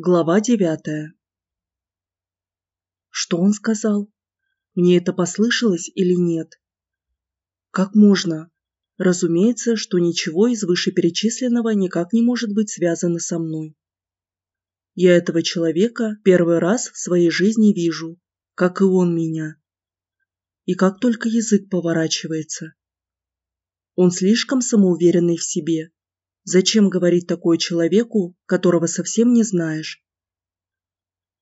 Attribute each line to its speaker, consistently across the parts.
Speaker 1: Глава девятая. Что он сказал? Мне это послышалось или нет? Как можно? Разумеется, что ничего из вышеперечисленного никак не может быть связано со мной. Я этого человека первый раз в своей жизни вижу, как и он меня. И как только язык поворачивается. Он слишком самоуверенный в себе, Зачем говорить такое человеку, которого совсем не знаешь?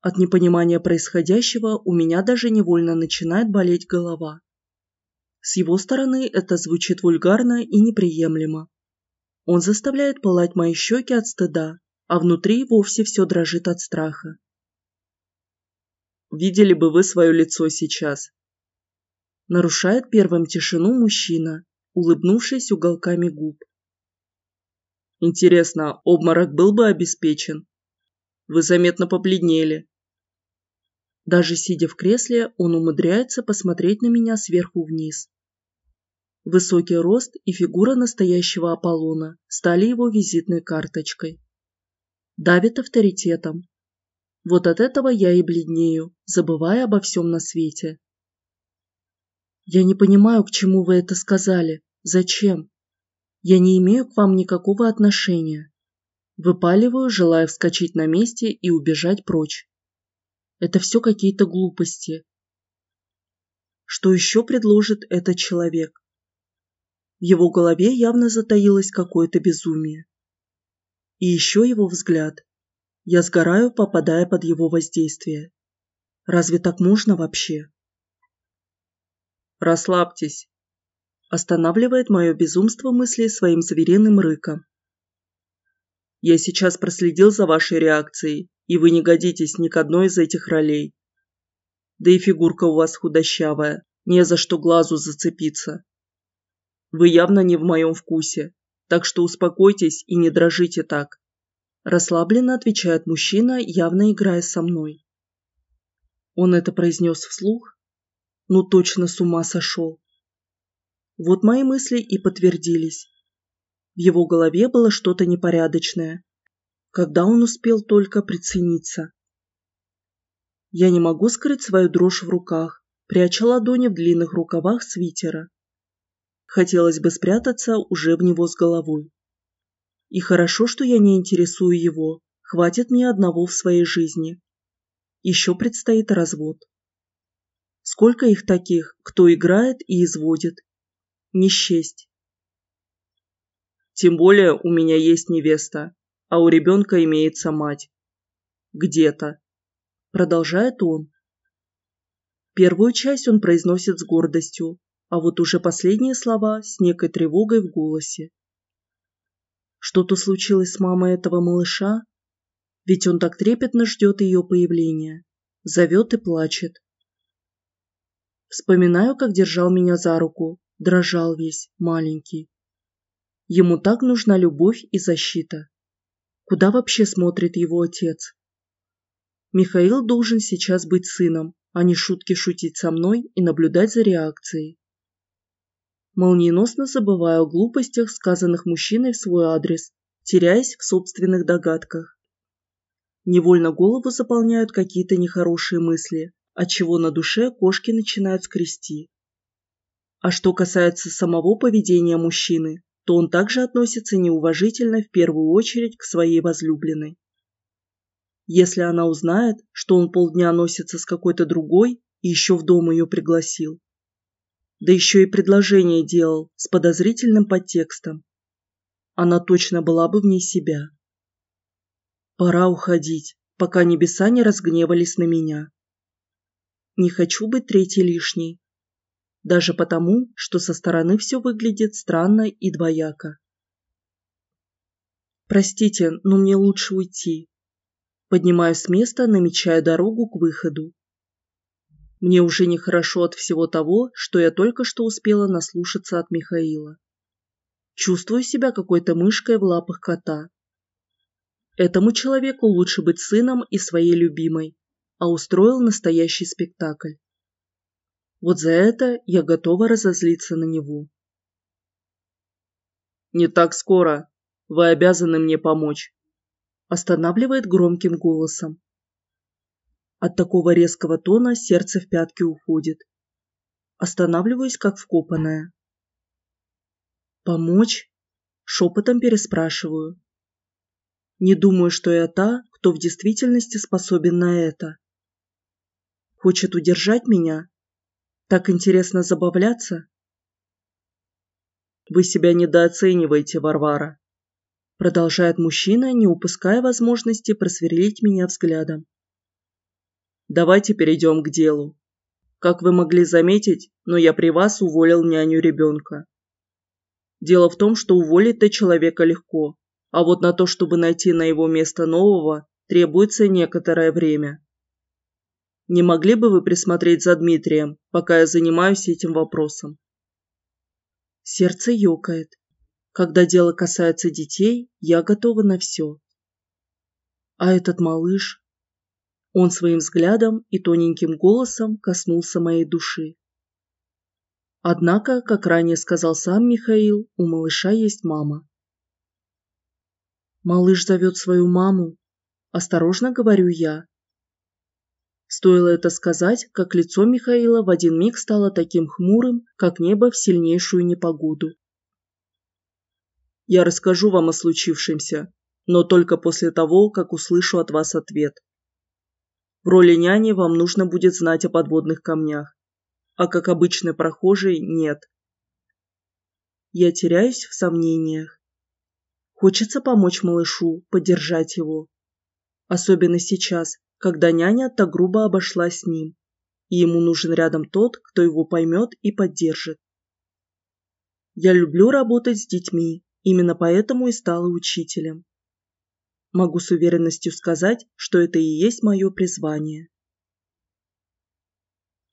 Speaker 1: От непонимания происходящего у меня даже невольно начинает болеть голова. С его стороны это звучит вульгарно и неприемлемо. Он заставляет пылать мои щеки от стыда, а внутри вовсе все дрожит от страха.
Speaker 2: Видели бы вы свое лицо сейчас.
Speaker 1: Нарушает первым тишину мужчина, улыбнувшись уголками губ.
Speaker 2: Интересно, обморок был бы обеспечен? Вы заметно побледнели.
Speaker 1: Даже сидя в кресле, он умудряется посмотреть на меня сверху вниз. Высокий рост и фигура настоящего Аполлона стали его визитной карточкой. Давит авторитетом. Вот от этого я и бледнею, забывая обо всем на свете. Я не понимаю, к чему вы это сказали. Зачем? Я не имею к вам никакого отношения. Выпаливаю, желая вскочить на месте и убежать прочь. Это все какие-то глупости. Что еще предложит этот человек? В его голове явно затаилось какое-то безумие. И еще его взгляд. Я сгораю, попадая под его воздействие. Разве так можно вообще?
Speaker 2: Расслабьтесь,
Speaker 1: Останавливает мое безумство мысли своим звериным рыком.
Speaker 2: Я сейчас проследил за вашей реакцией, и вы не годитесь ни к одной из этих ролей. Да и фигурка у вас худощавая, не за что глазу зацепиться. Вы явно не в моем вкусе, так что успокойтесь и не дрожите так.
Speaker 1: Расслабленно отвечает мужчина, явно играя со мной. Он это произнес вслух? Ну точно с ума сошел. Вот мои мысли и подтвердились. В его голове было что-то непорядочное. Когда он успел только прицениться? Я не могу скрыть свою дрожь в руках, пряча ладони в длинных рукавах свитера. Хотелось бы спрятаться уже в него с головой. И хорошо, что я не интересую его, хватит мне одного в своей жизни. Еще предстоит развод. Сколько их таких, кто играет и изводит, не счесть.
Speaker 2: Тем более у меня есть невеста, а у ребенка имеется мать. Где-то.
Speaker 1: Продолжает он. Первую часть он произносит с гордостью, а вот уже последние слова с некой тревогой в голосе. Что-то случилось с мамой этого малыша? Ведь он так трепетно ждет ее появления. Зовет и плачет. Вспоминаю, как держал меня за руку, дрожал весь, маленький. Ему так нужна любовь и защита. Куда вообще смотрит его отец? Михаил должен сейчас быть сыном, а не шутки шутить со мной и наблюдать за реакцией. Молниеносно забываю о глупостях, сказанных мужчиной в свой адрес, теряясь в собственных догадках. Невольно голову заполняют какие-то нехорошие мысли, отчего на душе кошки начинают скрести. А что касается самого поведения мужчины, то он также относится неуважительно в первую очередь к своей возлюбленной. Если она узнает, что он полдня носится с какой-то другой и еще в дом ее пригласил, да еще и предложение делал с подозрительным подтекстом, она точно была бы вне себя. Пора уходить, пока небеса не разгневались на меня. Не хочу быть третьей лишней, даже потому, что со стороны все выглядит странно и двояко. «Простите, но мне лучше уйти». Поднимаюсь с места, намечая дорогу к выходу. Мне уже нехорошо от всего того, что я только что успела наслушаться от Михаила. Чувствую себя какой-то мышкой в лапах кота. Этому человеку лучше быть сыном и своей любимой, а устроил настоящий спектакль. Вот за это я готова разозлиться на него.
Speaker 2: «Не так скоро. Вы обязаны мне помочь».
Speaker 1: останавливает громким голосом. От такого резкого тона сердце в пятки уходит. Останавливаюсь, как вкопанная. «Помочь?» – шепотом переспрашиваю. Не думаю, что я та, кто в действительности способен на это. Хочет удержать меня? Так интересно забавляться?
Speaker 2: Вы себя недооцениваете, Варвара.
Speaker 1: Продолжает мужчина, не упуская возможности просверлить меня взглядом.
Speaker 2: Давайте перейдем к делу. Как вы могли заметить, но я при вас уволил няню ребенка. Дело в том, что уволить-то человека легко, а вот на то, чтобы найти на его место нового, требуется некоторое время. Не могли бы вы присмотреть за Дмитрием, пока я занимаюсь этим вопросом?
Speaker 1: Сердце ёкает. Когда дело касается детей, я готова на все. А этот малыш? Он своим взглядом и тоненьким голосом коснулся моей души. Однако, как ранее сказал сам Михаил, у малыша есть мама. Малыш зовет свою маму. Осторожно говорю я. Стоило это сказать, как лицо Михаила в один миг стало таким хмурым, как небо в сильнейшую непогоду.
Speaker 2: Я расскажу вам о случившемся, но только после того, как услышу от вас ответ. В роли няни вам нужно будет знать о подводных камнях, а как обычный прохожий – нет.
Speaker 1: Я теряюсь в сомнениях. Хочется помочь малышу, поддержать его. Особенно сейчас, когда няня так грубо обошлась с ним, и ему нужен рядом тот, кто его поймет и поддержит. Я люблю работать с детьми, именно поэтому и стала учителем. Могу с уверенностью сказать, что это и есть мое призвание.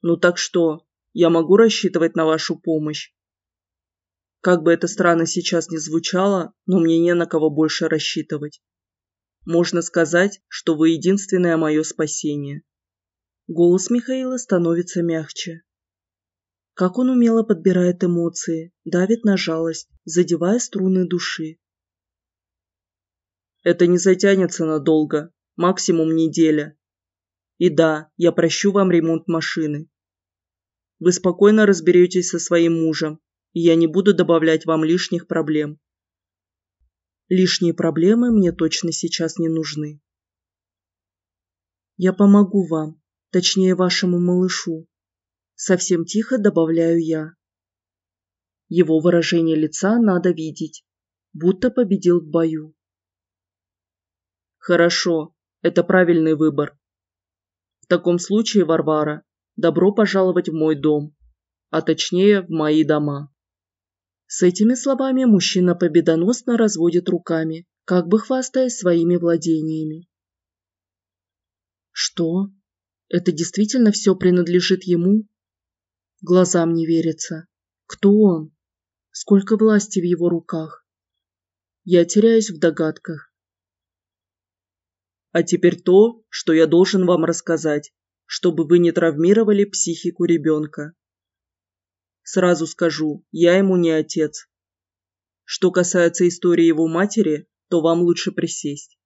Speaker 2: Ну так что, я могу рассчитывать на вашу помощь? Как бы это странно сейчас не звучало, но мне не на кого больше рассчитывать. Можно сказать, что вы единственное мое спасение.
Speaker 1: Голос Михаила становится мягче. Как он умело подбирает эмоции, давит на жалость, задевая струны души.
Speaker 2: Это не затянется надолго, максимум неделя. И да, я прощу вам ремонт машины. Вы спокойно разберетесь со своим мужем, и я не буду добавлять вам лишних проблем.
Speaker 1: Лишние проблемы мне точно сейчас не нужны. Я помогу вам, точнее вашему малышу. Совсем тихо добавляю я. Его выражение лица надо видеть, будто победил в бою.
Speaker 2: Хорошо, это правильный выбор. В таком случае, Варвара, добро пожаловать в мой дом, а точнее в мои дома.
Speaker 1: С этими словами мужчина победоносно разводит руками, как бы хвастаясь своими владениями. Что? Это действительно все принадлежит ему? Глазам не верится. Кто он? Сколько власти в его руках? Я теряюсь в догадках.
Speaker 2: А теперь то, что я должен вам рассказать, чтобы вы не травмировали психику ребенка. Сразу скажу, я ему не отец. Что касается истории его матери, то вам лучше присесть.